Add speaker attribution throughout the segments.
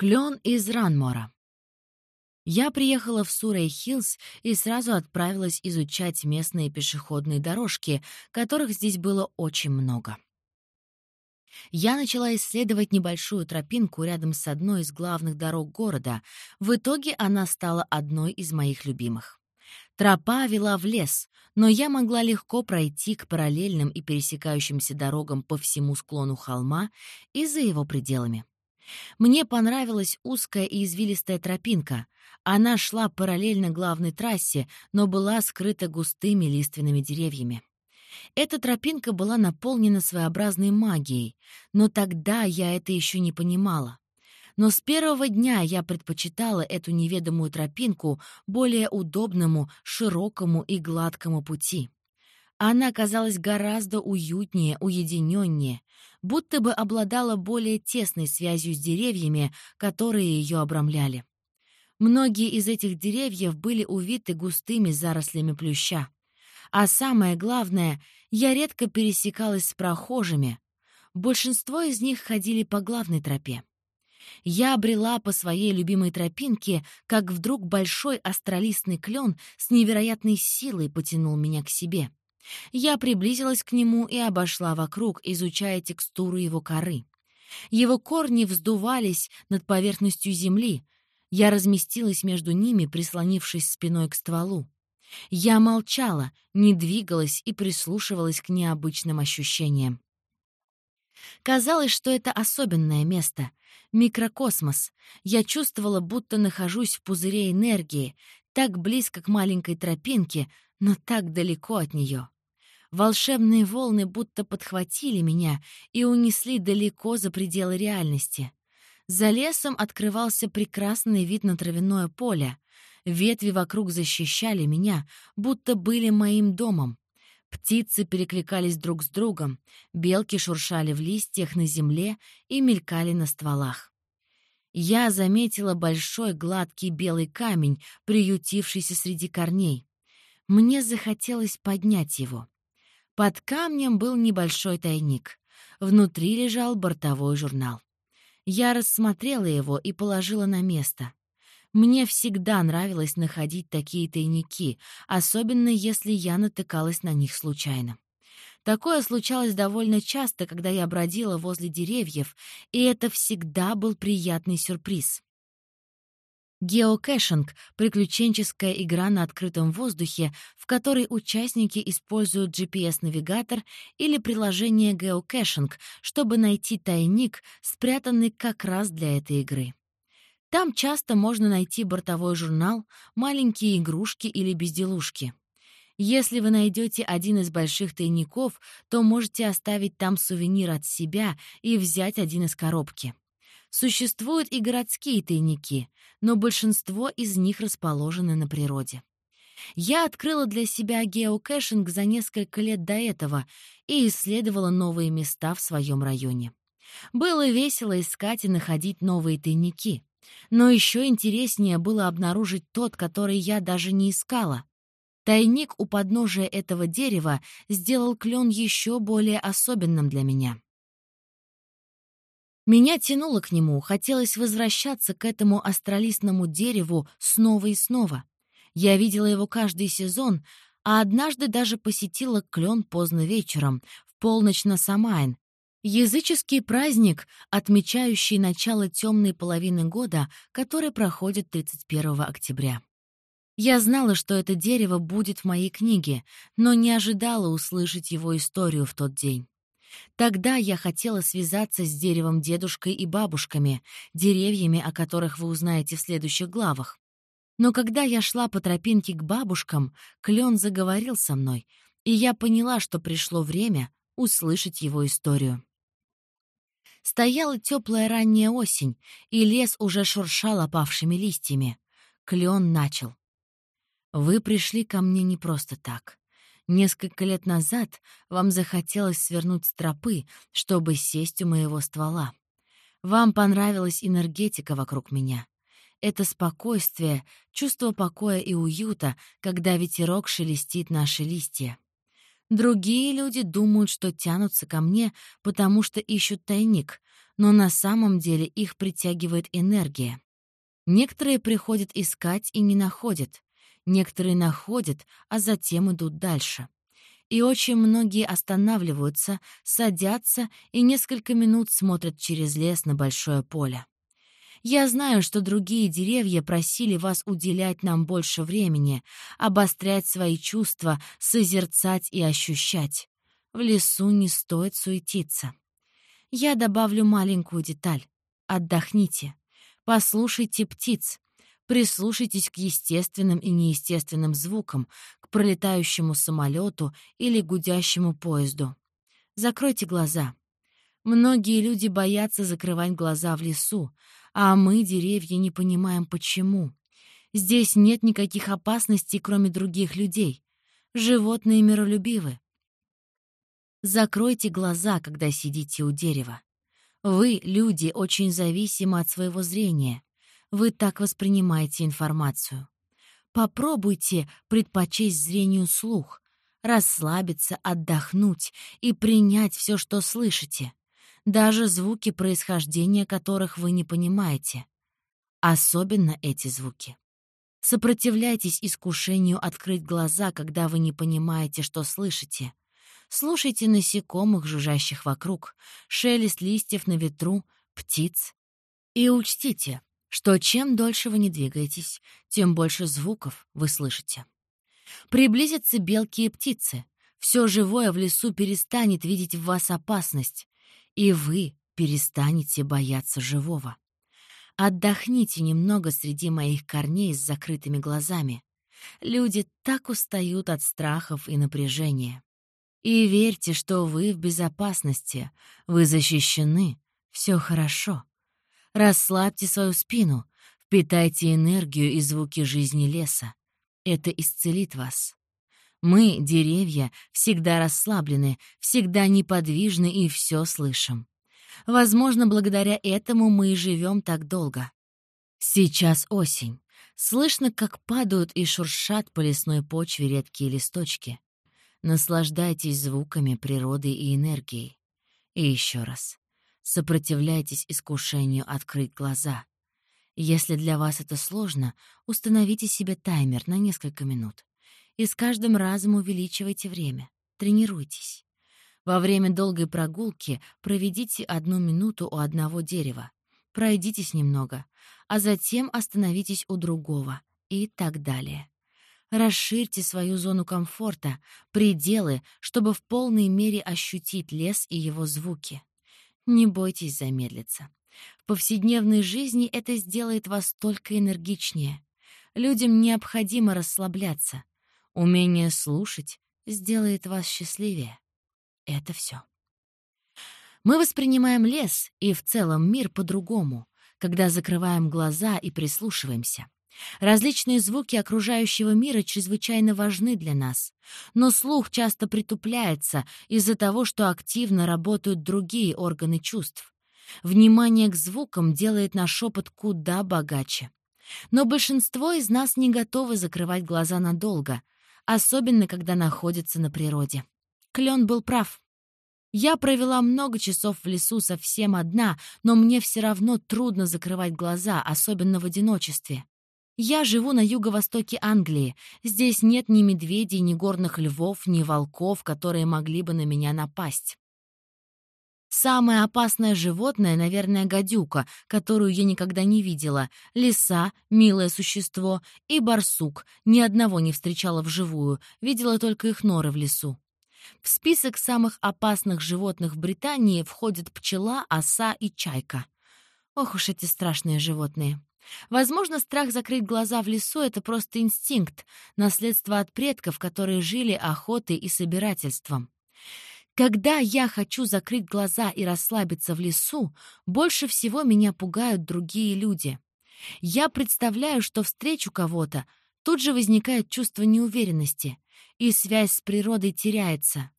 Speaker 1: Клен из Ранмора. Я приехала в Сурей-Хиллз и сразу отправилась изучать местные пешеходные дорожки, которых здесь было очень много. Я начала исследовать небольшую тропинку рядом с одной из главных дорог города. В итоге она стала одной из моих любимых. Тропа вела в лес, но я могла легко пройти к параллельным и пересекающимся дорогам по всему склону холма и за его пределами. Мне понравилась узкая и извилистая тропинка. Она шла параллельно главной трассе, но была скрыта густыми лиственными деревьями. Эта тропинка была наполнена своеобразной магией, но тогда я это еще не понимала. Но с первого дня я предпочитала эту неведомую тропинку более удобному, широкому и гладкому пути. Она казалась гораздо уютнее, уединеннее, будто бы обладала более тесной связью с деревьями, которые ее обрамляли. Многие из этих деревьев были увиты густыми зарослями плюща. А самое главное, я редко пересекалась с прохожими. Большинство из них ходили по главной тропе. Я обрела по своей любимой тропинке, как вдруг большой астролистный клен с невероятной силой потянул меня к себе. Я приблизилась к нему и обошла вокруг, изучая текстуру его коры. Его корни вздувались над поверхностью земли. Я разместилась между ними, прислонившись спиной к стволу. Я молчала, не двигалась и прислушивалась к необычным ощущениям. Казалось, что это особенное место. Микрокосмос. Я чувствовала, будто нахожусь в пузыре энергии, так близко к маленькой тропинке, но так далеко от нее. Волшебные волны будто подхватили меня и унесли далеко за пределы реальности. За лесом открывался прекрасный вид на травяное поле. Ветви вокруг защищали меня, будто были моим домом. Птицы перекликались друг с другом, белки шуршали в листьях на земле и мелькали на стволах. Я заметила большой гладкий белый камень, приютившийся среди корней. Мне захотелось поднять его. Под камнем был небольшой тайник. Внутри лежал бортовой журнал. Я рассмотрела его и положила на место. Мне всегда нравилось находить такие тайники, особенно если я натыкалась на них случайно. Такое случалось довольно часто, когда я бродила возле деревьев, и это всегда был приятный сюрприз. Геокэшинг — приключенческая игра на открытом воздухе, в которой участники используют GPS-навигатор или приложение геокэшинг, чтобы найти тайник, спрятанный как раз для этой игры. Там часто можно найти бортовой журнал, маленькие игрушки или безделушки. Если вы найдете один из больших тайников, то можете оставить там сувенир от себя и взять один из коробки. Существуют и городские тайники, но большинство из них расположены на природе. Я открыла для себя геокэшинг за несколько лет до этого и исследовала новые места в своем районе. Было весело искать и находить новые тайники. Но еще интереснее было обнаружить тот, который я даже не искала. Тайник у подножия этого дерева сделал клен еще более особенным для меня. Меня тянуло к нему, хотелось возвращаться к этому астролистному дереву снова и снова. Я видела его каждый сезон, а однажды даже посетила клен поздно вечером, в полночь на Самайн. Языческий праздник, отмечающий начало темной половины года, который проходит 31 октября. Я знала, что это дерево будет в моей книге, но не ожидала услышать его историю в тот день. Тогда я хотела связаться с деревом дедушкой и бабушками, деревьями, о которых вы узнаете в следующих главах. Но когда я шла по тропинке к бабушкам, клен заговорил со мной, и я поняла, что пришло время услышать его историю. Стояла теплая ранняя осень, и лес уже шуршал опавшими листьями. Клен начал. «Вы пришли ко мне не просто так. Несколько лет назад вам захотелось свернуть с тропы, чтобы сесть у моего ствола. Вам понравилась энергетика вокруг меня. Это спокойствие, чувство покоя и уюта, когда ветерок шелестит наши листья. Другие люди думают, что тянутся ко мне, потому что ищут тайник, но на самом деле их притягивает энергия. Некоторые приходят искать и не находят, некоторые находят, а затем идут дальше. И очень многие останавливаются, садятся и несколько минут смотрят через лес на большое поле. Я знаю, что другие деревья просили вас уделять нам больше времени, обострять свои чувства, созерцать и ощущать. В лесу не стоит суетиться. Я добавлю маленькую деталь. Отдохните. Послушайте птиц. Прислушайтесь к естественным и неестественным звукам, к пролетающему самолету или гудящему поезду. Закройте глаза. Многие люди боятся закрывать глаза в лесу, а мы, деревья, не понимаем, почему. Здесь нет никаких опасностей, кроме других людей. Животные миролюбивы. Закройте глаза, когда сидите у дерева. Вы, люди, очень зависимы от своего зрения. Вы так воспринимаете информацию. Попробуйте предпочесть зрению слух, расслабиться, отдохнуть и принять все, что слышите даже звуки, происхождения которых вы не понимаете. Особенно эти звуки. Сопротивляйтесь искушению открыть глаза, когда вы не понимаете, что слышите. Слушайте насекомых, жужжащих вокруг, шелест листьев на ветру, птиц. И учтите, что чем дольше вы не двигаетесь, тем больше звуков вы слышите. Приблизятся белки и птицы. Все живое в лесу перестанет видеть в вас опасность, и вы перестанете бояться живого. Отдохните немного среди моих корней с закрытыми глазами. Люди так устают от страхов и напряжения. И верьте, что вы в безопасности, вы защищены, все хорошо. Расслабьте свою спину, впитайте энергию и звуки жизни леса. Это исцелит вас. Мы, деревья, всегда расслаблены, всегда неподвижны и все слышим. Возможно, благодаря этому мы и живем так долго. Сейчас осень. Слышно, как падают и шуршат по лесной почве редкие листочки. Наслаждайтесь звуками природы и энергией. И еще раз. Сопротивляйтесь искушению открыть глаза. Если для вас это сложно, установите себе таймер на несколько минут и с каждым разом увеличивайте время. Тренируйтесь. Во время долгой прогулки проведите одну минуту у одного дерева. Пройдитесь немного, а затем остановитесь у другого и так далее. Расширьте свою зону комфорта, пределы, чтобы в полной мере ощутить лес и его звуки. Не бойтесь замедлиться. В повседневной жизни это сделает вас только энергичнее. Людям необходимо расслабляться. Умение слушать сделает вас счастливее. Это все. Мы воспринимаем лес и в целом мир по-другому, когда закрываем глаза и прислушиваемся. Различные звуки окружающего мира чрезвычайно важны для нас, но слух часто притупляется из-за того, что активно работают другие органы чувств. Внимание к звукам делает наш шепот куда богаче. Но большинство из нас не готовы закрывать глаза надолго, особенно когда находится на природе. Клен был прав. Я провела много часов в лесу совсем одна, но мне все равно трудно закрывать глаза, особенно в одиночестве. Я живу на юго-востоке Англии. Здесь нет ни медведей, ни горных львов, ни волков, которые могли бы на меня напасть. Самое опасное животное, наверное, гадюка, которую я никогда не видела, лиса, милое существо, и барсук, ни одного не встречала вживую, видела только их норы в лесу. В список самых опасных животных в Британии входят пчела, оса и чайка. Ох уж эти страшные животные. Возможно, страх закрыть глаза в лесу — это просто инстинкт, наследство от предков, которые жили охотой и собирательством. Когда я хочу закрыть глаза и расслабиться в лесу, больше всего меня пугают другие люди. Я представляю, что встречу кого-то, тут же возникает чувство неуверенности, и связь с природой теряется.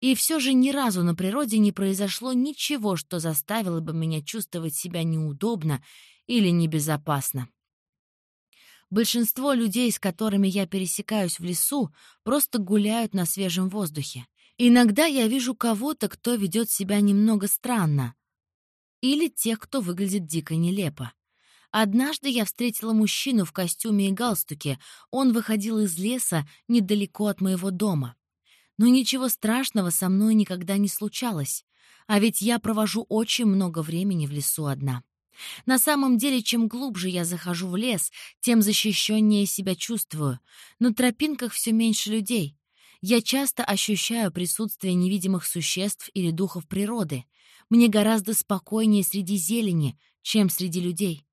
Speaker 1: И все же ни разу на природе не произошло ничего, что заставило бы меня чувствовать себя неудобно или небезопасно. Большинство людей, с которыми я пересекаюсь в лесу, просто гуляют на свежем воздухе. Иногда я вижу кого-то, кто ведет себя немного странно. или тех, кто выглядит дико нелепо. Однажды я встретила мужчину в костюме и галстуке. Он выходил из леса недалеко от моего дома. Но ничего страшного со мной никогда не случалось. А ведь я провожу очень много времени в лесу одна. На самом деле, чем глубже я захожу в лес, тем защищеннее себя чувствую. На тропинках все меньше людей. Я часто ощущаю присутствие невидимых существ или духов природы. Мне гораздо спокойнее среди зелени, чем среди людей.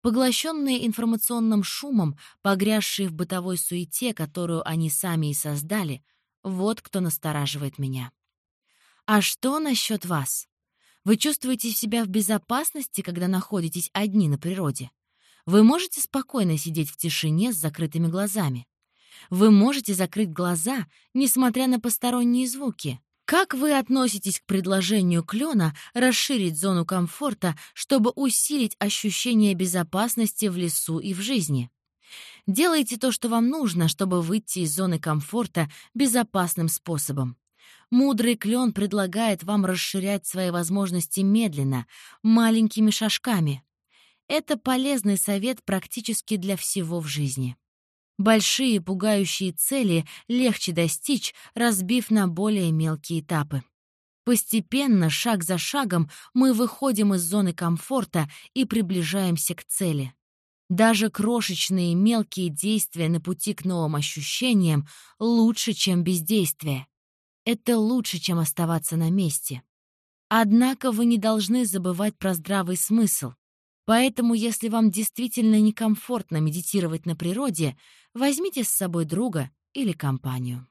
Speaker 1: Поглощенные информационным шумом, погрязшие в бытовой суете, которую они сами и создали, вот кто настораживает меня. А что насчет вас? Вы чувствуете себя в безопасности, когда находитесь одни на природе? Вы можете спокойно сидеть в тишине с закрытыми глазами? Вы можете закрыть глаза, несмотря на посторонние звуки? Как вы относитесь к предложению Клена расширить зону комфорта, чтобы усилить ощущение безопасности в лесу и в жизни? Делайте то, что вам нужно, чтобы выйти из зоны комфорта безопасным способом. Мудрый клен предлагает вам расширять свои возможности медленно, маленькими шажками. Это полезный совет практически для всего в жизни. Большие пугающие цели легче достичь, разбив на более мелкие этапы. Постепенно, шаг за шагом, мы выходим из зоны комфорта и приближаемся к цели. Даже крошечные мелкие действия на пути к новым ощущениям лучше, чем бездействие. Это лучше, чем оставаться на месте. Однако вы не должны забывать про здравый смысл. Поэтому, если вам действительно некомфортно медитировать на природе, возьмите с собой друга или компанию.